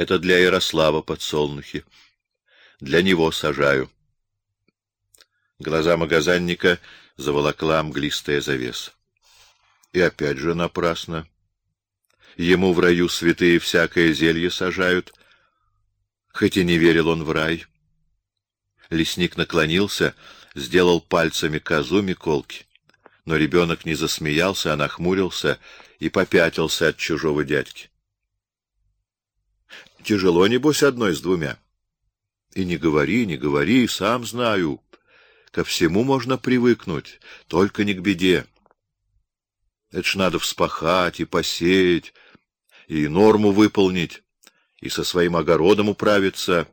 Это для Ярослава подсолнухи. Для него сажаю. Глаза магазинника заволокла мглистая завеса. И опять же напрасно. Ему в раю святые всякое зелье сажают, хоть и не верил он в рай. Лесник наклонился, сделал пальцами козу Миколки, но ребенок не засмеялся, а нахмурился и попятился от чужого дядьки. Тяжело небось одной с двумя. И не говори, не говори, сам знаю. Ко всему можно привыкнуть, только не к беде. Это ж надо вспахать и посеять, и норму выполнить, и со своим огородом управиться,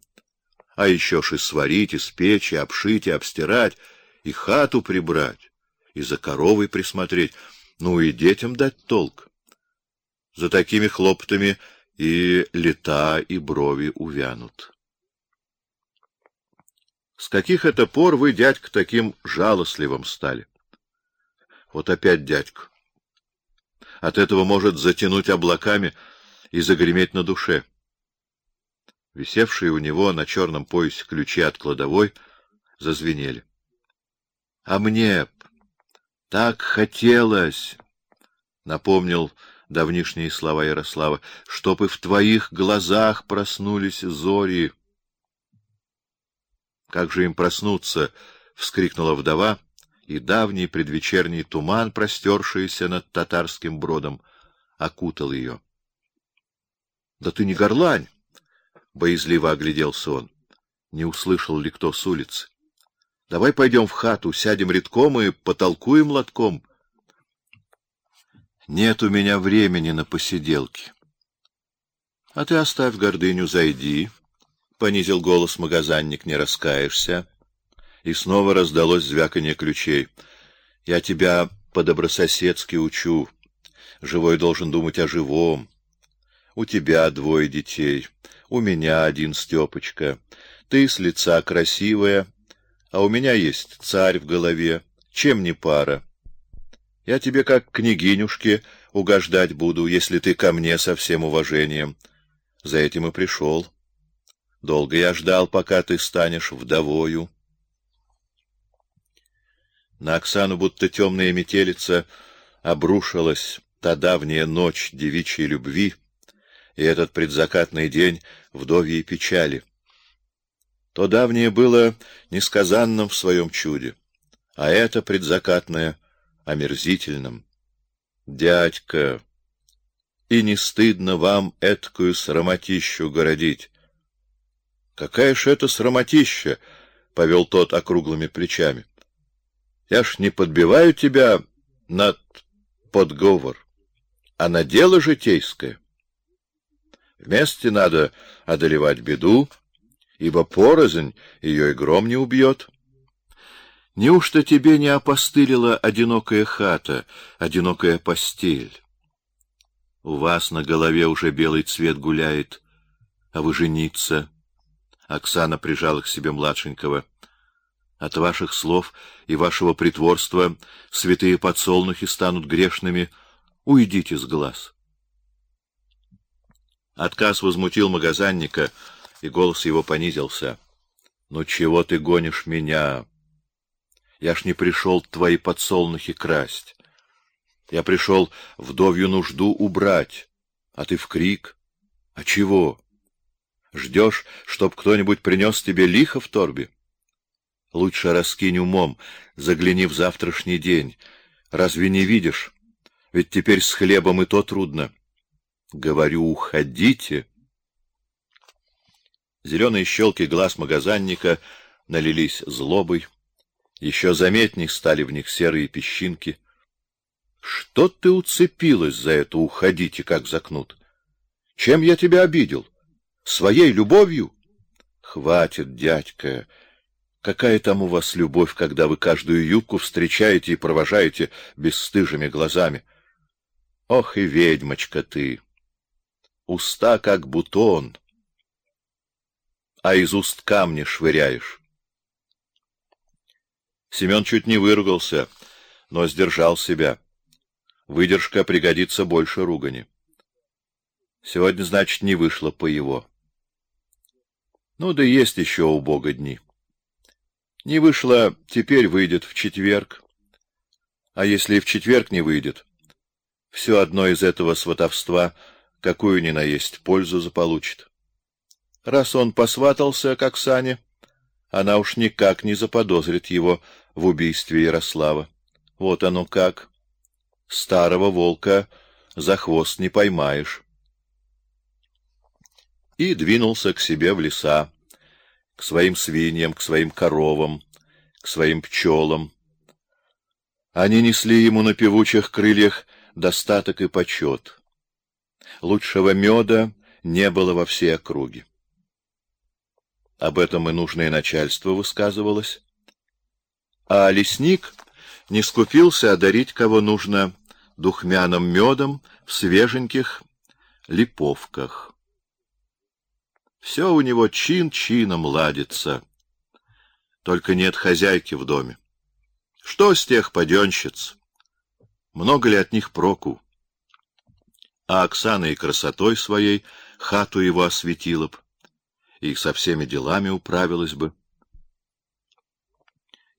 а еще ж и сварить, и спечь, и обшить, и обстирать, и хату прибрать, и за коровой присмотреть, ну и детям дать толк. За такими хлопотами и лета и брови увянут. С каких это пор вы, дядька, таким жалостливым стали? Вот опять дядька. От этого может затянуть облаками и загреметь на душе. Висевшие у него на черном поясе ключи от кладовой зазвенели. А мне так хотелось, напомнил давнишние слова Ярослава, чтоб и в твоих глазах проснулись зори. Как же им проснуться, вскрикнула вдова, и давний предвечерний туман, простершийся над татарским бродом, окутал ее. Да ты не горлань, боязливо огляделся он. Не услышал ли кто с улицы? Давай пойдем в хату, сядем редком и потолкуем лотком. Нет у меня времени на посиделки. А ты оставь гордыню, зайди, понизил голос магазинник, не раскаешься. И снова раздалось звяканье ключей. Я тебя по-добрососедски учу. Живой должен думать о живом. У тебя двое детей, у меня один Стёпочка. Ты с лица красивая, а у меня есть царь в голове. Чем не пара? Я тебе как княгинюшке угождать буду, если ты ко мне со всем уважением. За этим и пришел. Долго я ждал, пока ты станешь вдовою. На Оксану будто темная метелица обрушилась та давняя ночь девичьей любви и этот предзакатный день вдовьей печали. То давнее было несказанным в своем чуде, а это предзакатное омерзительным. Дядька, и не стыдно вам эткую срамотищу городить? Какая ж это срамотища, повел тот округлыми плечами. Я ж не подбиваю тебя над подговор, а на дело житейское. Вместе надо одолевать беду, ибо порознь ее и гром не убьет. Неужто тебе не опостылила одинокая хата, одинокая постель? У вас на голове уже белый цвет гуляет, а вы жениться. Оксана прижала к себе младшенького. От ваших слов и вашего притворства святые подсолнухи станут грешными. Уйдите с глаз. Отказ возмутил магазинника, и голос его понизился. Ну чего ты гонишь меня? Я ж не пришел твои подсолнухи красть. Я пришел вдовью нужду убрать, а ты в крик. А чего? Ждешь, чтоб кто-нибудь принес тебе лихо в торбе? Лучше раскинь умом, загляни в завтрашний день. Разве не видишь? Ведь теперь с хлебом и то трудно. Говорю, уходите. Зеленые щелки глаз магазинника налились злобой. Еще заметней стали в них серые песчинки. Что ты уцепилась за это уходите, как закнут? Чем я тебя обидел? Своей любовью? Хватит, дядька. Какая там у вас любовь, когда вы каждую юбку встречаете и провожаете бесстыжими глазами? Ох и ведьмочка ты. Уста как бутон, а из уст камни швыряешь. Семен чуть не выругался, но сдержал себя. Выдержка пригодится больше ругани. Сегодня, значит, не вышло по его. Ну да есть еще у Бога дни. Не вышло, теперь выйдет в четверг. А если и в четверг не выйдет, все одно из этого сватовства какую ни на есть пользу заполучит. Раз он посватался к Оксане, она уж никак не заподозрит его в убийстве Ярослава. Вот оно как. Старого волка за хвост не поймаешь. И двинулся к себе в леса, к своим свиньям, к своим коровам, к своим пчелам. Они несли ему на певучих крыльях достаток и почет. Лучшего меда не было во всей округе. Об этом и нужное начальство высказывалось. А лесник не скупился одарить кого нужно духмяным медом в свеженьких липовках. Все у него чин-чином ладится. Только нет хозяйки в доме. Что с тех паденщиц? Много ли от них проку? А Оксана и красотой своей хату его осветила б, и со всеми делами управилась бы.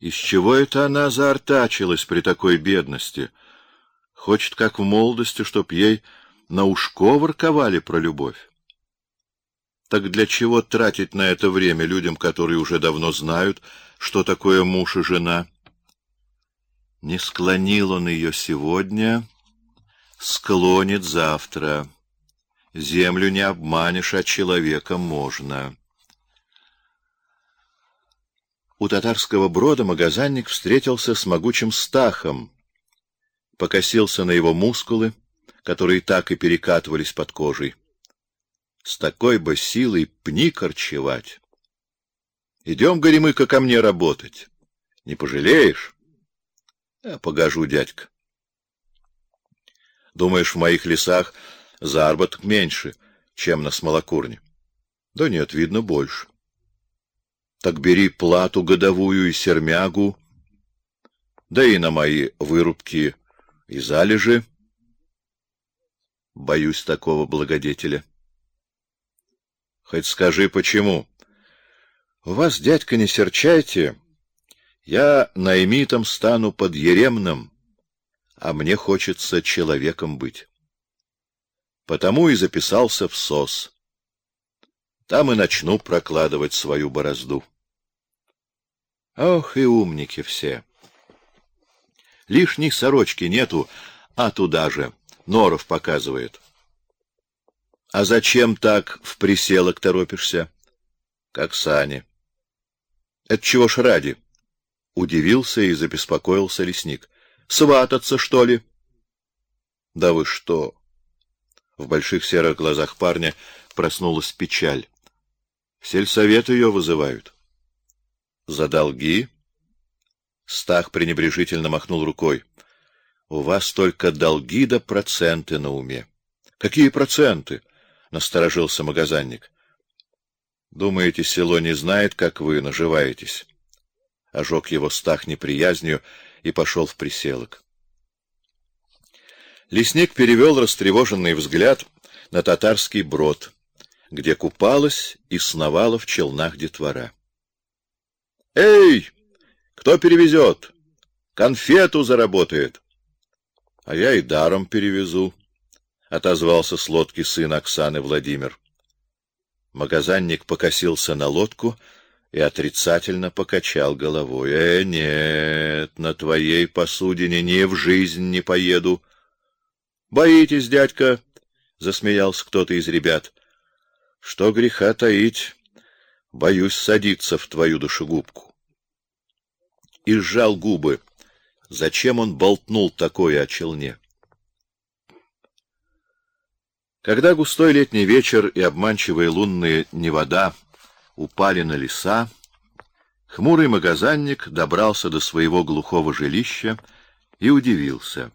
Из чего это она заортачилась при такой бедности? Хочет, как в молодости, чтоб ей на ушко ворковали про любовь. Так для чего тратить на это время людям, которые уже давно знают, что такое муж и жена? Не склонил он ее сегодня, склонит завтра. Землю не обманешь, а человека можно. У татарского брода магазинник встретился с могучим стахом, покосился на его мускулы, которые так и перекатывались под кожей. С такой бы силой пни корчевать. Идем, Горемыка, ко мне работать. Не пожалеешь? Я погожу, дядька. Думаешь, в моих лесах заработок меньше, чем на смолокурне? Да нет, видно, больше. Так бери плату годовую и сермягу, да и на мои вырубки и залежи. Боюсь такого благодетеля. Хоть скажи, почему? У вас, дядька, не серчайте. Я наймитом стану под еремным, а мне хочется человеком быть. Потому и записался в СОС. Там и начну прокладывать свою борозду. Ох, и умники все. Лишней сорочки нету, а туда же Норов показывает. А зачем так в приселок торопишься? Как сани. Это чего ж ради? Удивился и забеспокоился лесник. Свататься, что ли? Да вы что? В больших серых глазах парня проснулась печаль. Сельсовет ее вызывают. За долги? Стах пренебрежительно махнул рукой. У вас только долги да проценты на уме. Какие проценты? насторожился магазинник. Думаете, село не знает, как вы наживаетесь? Ожег его Стах неприязнью и пошел в приселок. Лесник перевел растревоженный взгляд на татарский брод где купалась и сновала в челнах детвора. Эй, кто перевезет? Конфету заработает. А я и даром перевезу, отозвался с лодки сын Оксаны Владимир. Магазинник покосился на лодку и отрицательно покачал головой. Э, нет, на твоей посудине ни в жизнь не поеду. Боитесь, дядька? засмеялся кто-то из ребят. Что греха таить, боюсь садиться в твою душегубку. И сжал губы. Зачем он болтнул такое о челне? Когда густой летний вечер и обманчивые лунные невода упали на леса, хмурый магазинник добрался до своего глухого жилища и удивился.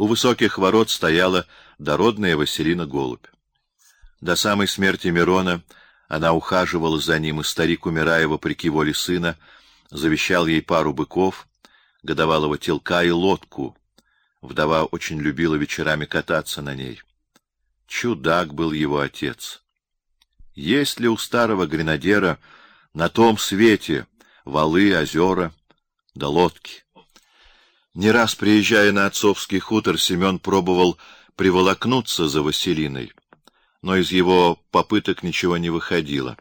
У высоких ворот стояла дородная Василина Голубь. До самой смерти Мирона она ухаживала за ним, и старик, умирая вопреки воле сына, завещал ей пару быков, годовалого телка и лодку. Вдова очень любила вечерами кататься на ней. Чудак был его отец. Есть ли у старого гренадера на том свете валы, озера да лодки? Не раз приезжая на отцовский хутор, Семен пробовал приволокнуться за Василиной, но из его попыток ничего не выходило.